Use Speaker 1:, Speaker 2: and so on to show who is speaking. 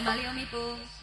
Speaker 1: kembali Om Ipung.